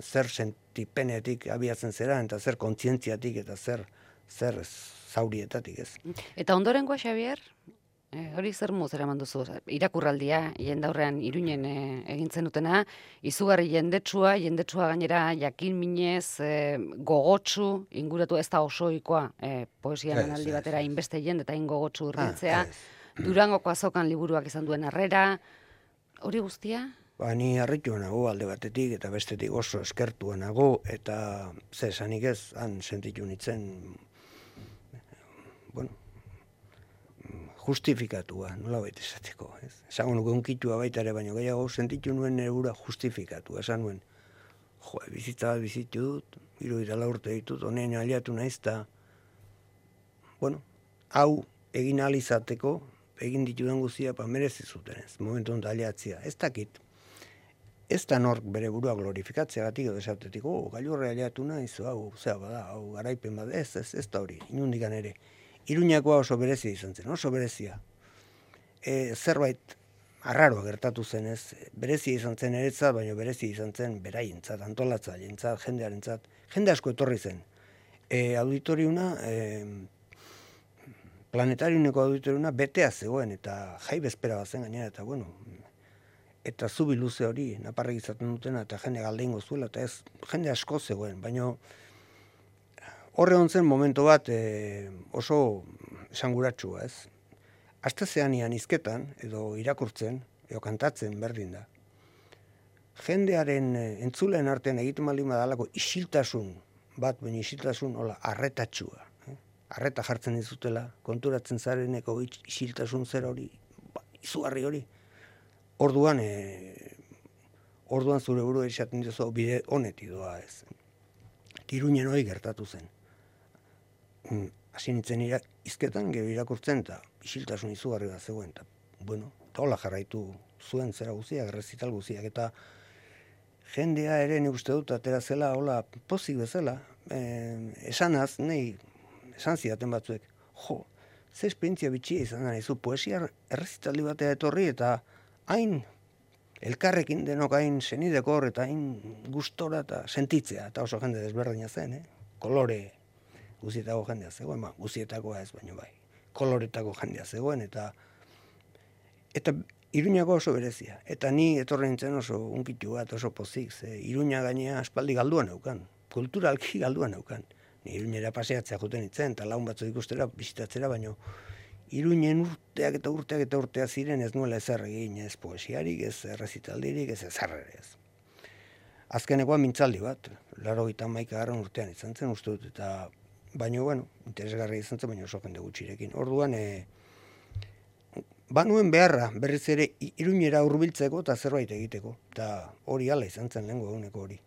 [SPEAKER 2] zer sentipenetik abiatzen zera, eta zer kontzientziatik, eta zer, zer zaurietatik ez.
[SPEAKER 1] Eta ondorengoa, Xavier, E, hori zer mu zer eman duzu, irakurraldia, jendaurrean iruinen e, egintzen dutena, izugarri jendetsua, jendetsua gainera jakin minez, e, gogotsu, inguratu ez da osoikoa, e, poesian aldi batera inbeste jende eta ingogotsu urritzea, ah, durangoko azokan liburuak izan duen arrera, hori guztia?
[SPEAKER 2] Ba, ni harritu nago alde batetik eta bestetik oso eskertu nago eta ze esanik ez, han sentitu nitzen, bueno, justifikatua, nola baita esateko. Ez? Esango nuke unkitua baita ere, baina gehiago sentitu nuen nire justifikatu. Esan nuen, jo, bizitza bat bizitu dut, hiru irala urte ditut, honen aliatu naiz, eta, bueno, hau egin alizateko, egin ditu den guzia, pa merezi zuten ez, momentu onta aliatzia. Ez dakit, ez da nork bere burua glorifikatzea gatik edo esatetik, oh, gailurre aliatu naiz, hau, zea bada, hau, garaipen bat, ez, ez, ez da hori, inundikan ere. Iruñakoa oso berezia izan zen, oso berezia. E, zerbait arraroa gertatu zen ez, berezia izan zen eretza, baina berezia izan zen beraientzat, antolatza, jentzat, jendearentzat, jende asko etorri zen. E, auditoriuna, e, planetariuneko auditoriuna betea zegoen, eta jai bezpera bat zen gainera, eta bueno, eta zubi luze hori, naparrek izaten dutena, eta jende galdeingo zuela, eta ez, jende asko zegoen, baina Horre hontzen momentu bat e, oso esanguratsua, ez? Aste zeanian izketan, edo irakurtzen, edo kantatzen berdin da. Jendearen e, entzulen artean egiten maldin badalako isiltasun, bat baina isiltasun, hola, arretatxua. Eh? Arreta jartzen dizutela, konturatzen zareneko isiltasun zer hori, ba, izugarri hori. Orduan, e, orduan zure buru esaten dizu bide honeti doa ez. Tiruñen hori gertatu zen. Mm, hasi nintzen izketan, gero irakurtzen, eta isiltasun izugarri bat zegoen, eta, bueno, eta hola jarraitu zuen zera guziak, rezital guziak, eta jendea ere nik uste dut, atera zela, hola, pozik bezala, e, esanaz, nahi, esan zidaten batzuek, jo, ze esperientzia bitxia izan da, izu, poesia errezitaldi batea etorri, eta hain, elkarrekin denok hain senidekor, eta hain gustora, eta sentitzea, eta oso jende desberdina zen, eh? kolore, guzietako jendea zegoen, ba, guzietakoa ez baino bai, koloretako jendea zegoen, eta eta iruñako oso berezia. Eta ni etorri nintzen oso unkitu bat, oso pozik, ze iruña gainea aspaldi galduan eukan, kulturalki galduan eukan. Ni iruñera paseatzea juten nintzen, eta laun batzu ikustera, bizitatzera, baino iruñen urteak eta urteak eta urteak ziren ez nuela ezer egin, ez poesiarik, ez errezitaldirik, ez ezarrere ez. azkenekoa mintzaldi bat, laro gita maika urtean izan zen uste dut, eta baino, bueno, interesgarri izan zen, baina oso jende gutxirekin. Orduan, e, banuen beharra, berriz ere, iruñera hurbiltzeko eta zerbait egiteko, eta hori ala izan zen lehenko eguneko hori.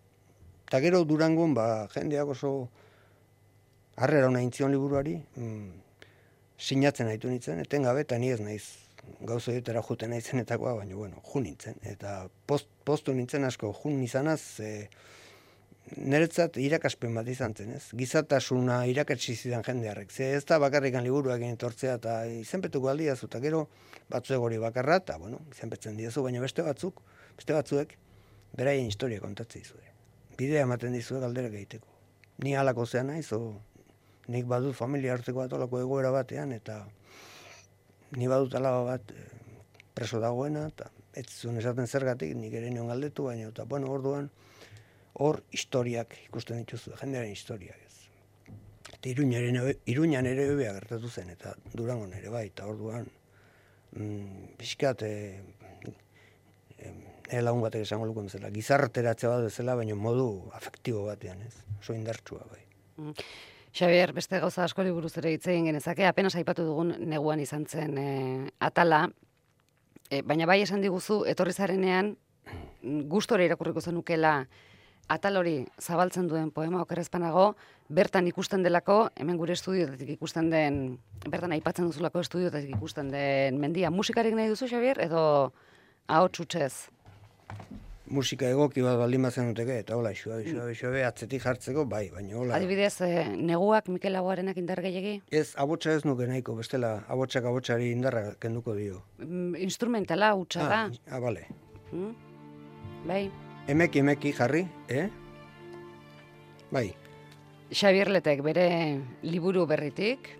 [SPEAKER 2] Eta gero durangon, ba, jendeak oso harrera hona intzion liburuari, mm, sinatzen haitu nintzen, etengabe, eta ni ez naiz gauza dietera juten naizenetakoa, baina, bueno, jun nintzen. Eta post, postu nintzen asko jun izanaz, e, niretzat irakaspen bat izan zen, ez? Gizatasuna irakatsi zidan jendearrek. Ze ez da bakarrikan liburuak etortzea eta izenpetuko aldia eta gero batzuek hori bakarra, eta, bueno, izenpetzen diazu, baina beste batzuk, beste batzuek, beraien historia kontatzea izue. Bidea ematen dizue galdera egiteko. Ni halako zean naiz, o nik badut familia hartzeko atolako egoera batean, eta ni badut alaba bat eh, preso dagoena, eta ez zuen esaten zergatik, nik ere nion galdetu, baina, eta bueno, orduan, hor historiak ikusten dituzu, jendearen historiak ez. Eta iruñan ere bebea gertatu zen, eta durango ere bai, eta orduan, mm, pixkat, e, e, lagun batek esango lukon zela, gizarteratzea bat bezala, baina modu afektibo batean ez, oso indartsua bai. Mm.
[SPEAKER 1] Xavier, beste gauza askori buruz ere hitz egin genezake, apenas aipatu dugun neguan izan zen e, atala, e, baina bai esan diguzu, etorri zarenean, gustore irakurriko zenukela atal hori zabaltzen duen poema okerrezpanago, bertan ikusten delako, hemen gure estudioetik ikusten den, bertan aipatzen duzulako estudioetik ikusten den mendia, musikarik nahi duzu, Xavier, edo hau txutxez?
[SPEAKER 2] musika egoki bat baldin bazen uteke, eta hola, xua, xua, xua, atzetik jartzeko, bai, baina hola.
[SPEAKER 1] Adibidez, eh, neguak Mikel Laguarenak indar gehiagi?
[SPEAKER 2] Ez, abotsa ez nuke nahiko, bestela, abotsak abotsari indarra kenduko dio.
[SPEAKER 1] Mm, instrumentala, hutsa da?
[SPEAKER 2] Ah, ah, bale.
[SPEAKER 1] Mm? Bai.
[SPEAKER 2] Emeki, emeki, jarri, eh? Bai.
[SPEAKER 1] Xabier Letek, bere liburu berritik,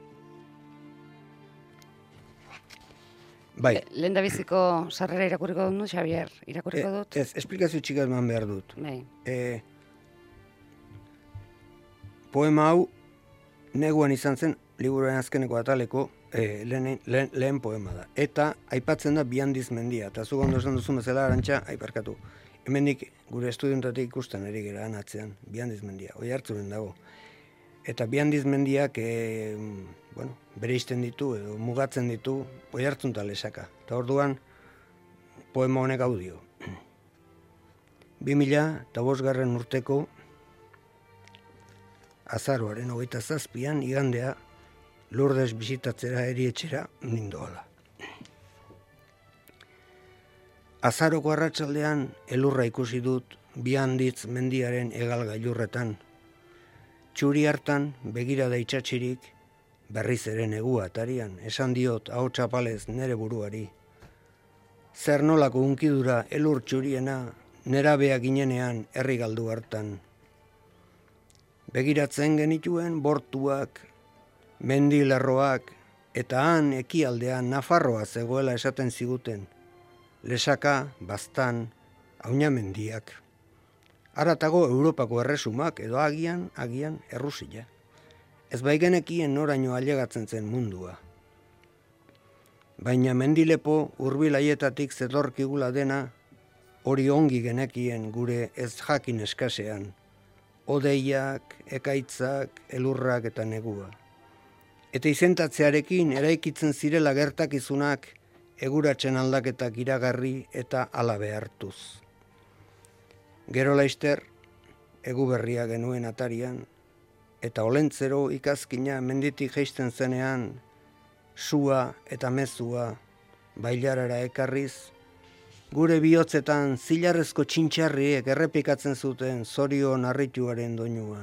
[SPEAKER 2] Bai.
[SPEAKER 1] Lehen da biziko sarrera irakurriko dut, Xavier, irakurriko
[SPEAKER 2] eh, dut? ez, esplikazio txika eman behar dut.
[SPEAKER 1] Bai.
[SPEAKER 2] E, poema hau, neguan izan zen, liburuaren azkeneko ataleko, e, lehen, lehen, poema da. Eta, aipatzen da bihandiz mendia, eta zu gondo esan duzu bezala arantxa, aiparkatu. Hemendik gure estudiantatik ikusten eri gara anatzean, bihandiz mendia, oi hartzuren dago. Eta bihandiz mendiak, e, bueno, bere ditu edo mugatzen ditu oi hartzun talesaka. Eta orduan poema honek hau dio. 2000 eta bosgarren urteko azaroaren hogeita zazpian igandea lurdez bizitatzera erietxera nindoala. Azaroko arratsaldean elurra ikusi dut bi handitz mendiaren egal gailurretan. Txuri hartan begira da itxatxirik berriz ere negua atarian, esan diot hau txapalez nere buruari. Zer nolako unkidura elur txuriena, nera beak ginenean herri galdu hartan. Begiratzen genituen bortuak, mendilerroak, eta han ekialdean Nafarroa zegoela esaten ziguten. Lesaka, bastan, haunia mendiak. Aratago Europako erresumak edo agian, agian, errusila ez bai genekien noraino ailegatzen zen mundua. Baina mendilepo hurbil haietatik zetorkigula dena, hori ongi genekien gure ez jakin eskasean, odeiak, ekaitzak, elurrak eta negua. Eta izentatzearekin eraikitzen zirela gertakizunak eguratzen aldaketak iragarri eta alabe hartuz. Gero laister, egu berria genuen atarian, eta olentzero ikazkina menditik geisten zenean, sua eta mezua bailarara ekarriz, gure bihotzetan zilarrezko txintxarriek errepikatzen zuten zorio narrituaren doinua.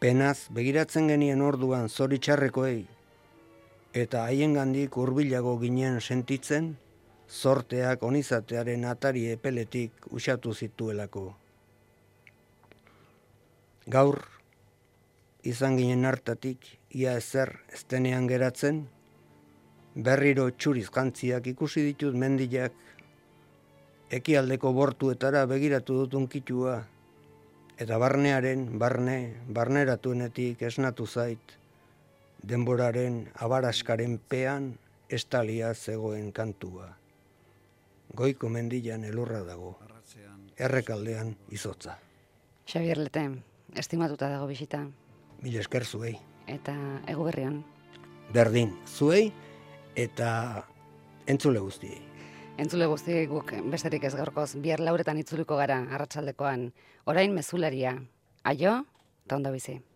[SPEAKER 2] Penaz, begiratzen genien orduan zoritxarrekoei, eta haien gandik urbilago ginen sentitzen, zorteak onizatearen atari epeletik usatu zituelako. Gaur, izan ginen hartatik, ia ezer estenean geratzen, berriro txuriz jantziak ikusi ditut mendiak, ekialdeko bortuetara begiratu dut unkitua, eta barnearen, barne, barneratuenetik esnatu zait, denboraren abaraskaren pean estalia zegoen kantua. Goiko mendian elurra dago. errekaldean izotza.
[SPEAKER 1] Xavier Lete, estimatuta dago bisita.
[SPEAKER 2] Mil esker zuei.
[SPEAKER 1] Eta egu berrion.
[SPEAKER 2] Berdin, zuei eta entzule guztiei.
[SPEAKER 1] Entzule guztiei guk besterik ez gaurkoz, bihar lauretan itzuliko gara arratsaldekoan orain mezularia. Aio, ta ondo bizi.